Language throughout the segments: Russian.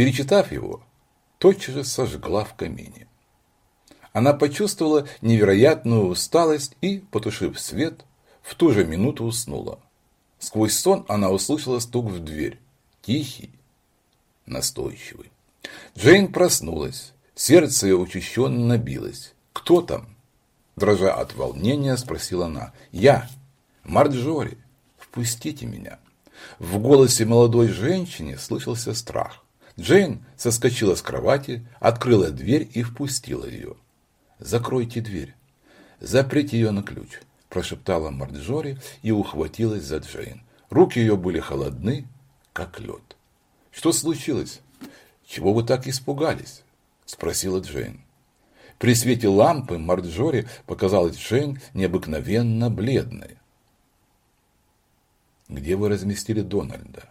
перечитав его, тотчас же сожгла в камине. Она почувствовала невероятную усталость и, потушив свет, в ту же минуту уснула. Сквозь сон она услышала стук в дверь. Тихий, настойчивый. Джейн проснулась. Сердце ее учащенно билось. «Кто там?» Дрожа от волнения, спросила она. «Я, Марджори, впустите меня». В голосе молодой женщины слышался страх. Джейн соскочила с кровати, открыла дверь и впустила ее. «Закройте дверь. Заприте ее на ключ», – прошептала Марджори и ухватилась за Джейн. Руки ее были холодны, как лед. «Что случилось? Чего вы так испугались?» – спросила Джейн. При свете лампы Марджори показалась Джейн необыкновенно бледной. «Где вы разместили Дональда?»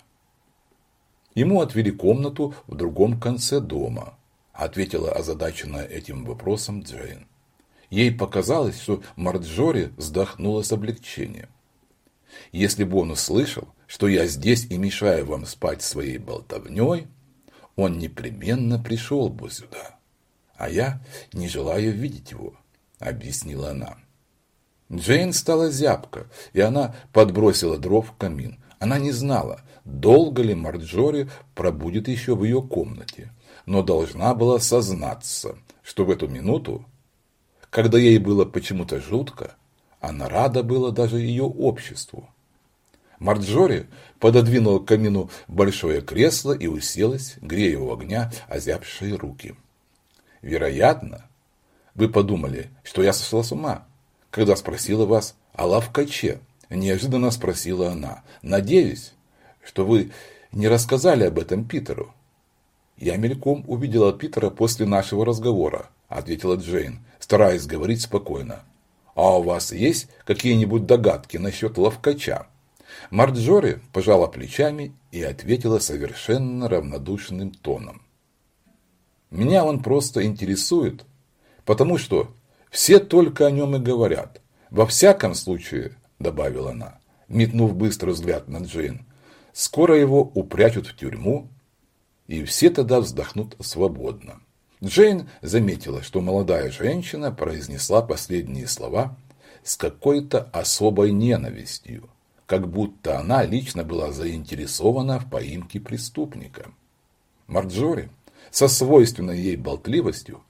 Ему отвели комнату в другом конце дома, ответила озадаченная этим вопросом Джейн. Ей показалось, что Марджори вздохнула с облегчением. Если бы он услышал, что я здесь и мешаю вам спать своей болтовней, он непременно пришел бы сюда. А я не желаю видеть его, объяснила она. Джейн стала зябко, и она подбросила дров в камин. Она не знала, долго ли Марджори пробудет еще в ее комнате, но должна была сознаться, что в эту минуту, когда ей было почему-то жутко, она рада была даже ее обществу. Марджори пододвинула к камину большое кресло и уселась, грея у огня озябшие руки. «Вероятно, вы подумали, что я сошла с ума, когда спросила вас о лавкаче», – неожиданно спросила она. «Надеюсь, что вы не рассказали об этом Питеру». «Я мельком увидела Питера после нашего разговора», – ответила Джейн, стараясь говорить спокойно. «А у вас есть какие-нибудь догадки насчет ловкача?» Марджори пожала плечами и ответила совершенно равнодушным тоном. «Меня он просто интересует, потому что все только о нем и говорят. Во всяком случае, добавила она, метнув быстрый взгляд на Джейн, скоро его упрячут в тюрьму, и все тогда вздохнут свободно. Джейн заметила, что молодая женщина произнесла последние слова с какой-то особой ненавистью как будто она лично была заинтересована в поимке преступника. Марджори со свойственной ей болтливостью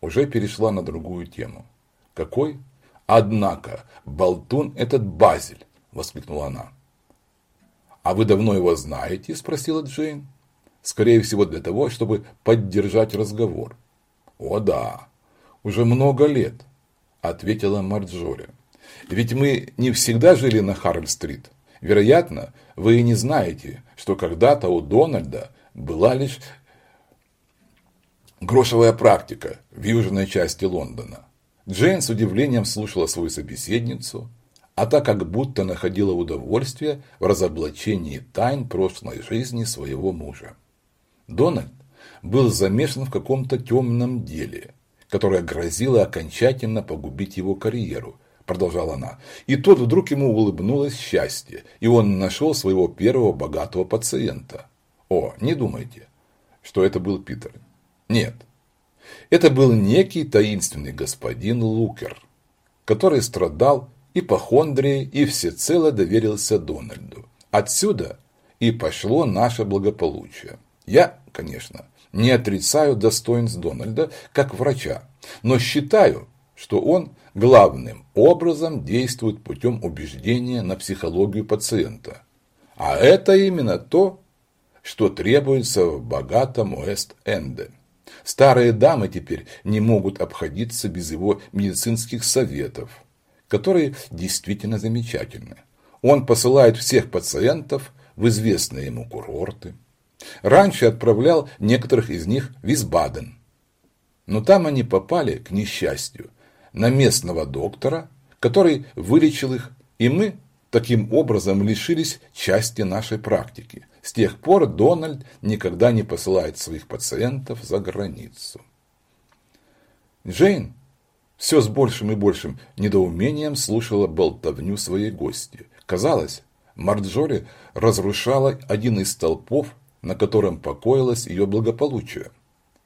уже перешла на другую тему. «Какой? Однако, болтун этот Базель!» – воскликнула она. «А вы давно его знаете?» – спросила Джейн. «Скорее всего для того, чтобы поддержать разговор». «О да, уже много лет», – ответила Марджори. Ведь мы не всегда жили на Харальд-стрит. Вероятно, вы и не знаете, что когда-то у Дональда была лишь грошевая практика в южной части Лондона. Джейн с удивлением слушала свою собеседницу, а так как будто находила удовольствие в разоблачении тайн прошлой жизни своего мужа. Дональд был замешан в каком-то темном деле, которое грозило окончательно погубить его карьеру, продолжала она. И тут вдруг ему улыбнулось счастье, и он нашел своего первого богатого пациента. О, не думайте, что это был Питер. Нет, это был некий таинственный господин Лукер, который страдал ипохондрией и всецело доверился Дональду. Отсюда и пошло наше благополучие. Я, конечно, не отрицаю достоинств Дональда как врача, но считаю, что он главным образом действует путем убеждения на психологию пациента. А это именно то, что требуется в богатом Уэст-Энде. Старые дамы теперь не могут обходиться без его медицинских советов, которые действительно замечательны. Он посылает всех пациентов в известные ему курорты. Раньше отправлял некоторых из них в Висбаден. Но там они попали, к несчастью, на местного доктора, который вылечил их, и мы таким образом лишились части нашей практики. С тех пор Дональд никогда не посылает своих пациентов за границу. Джейн все с большим и большим недоумением слушала болтовню своей гости. Казалось, Марджори разрушала один из столпов на котором покоилось ее благополучие.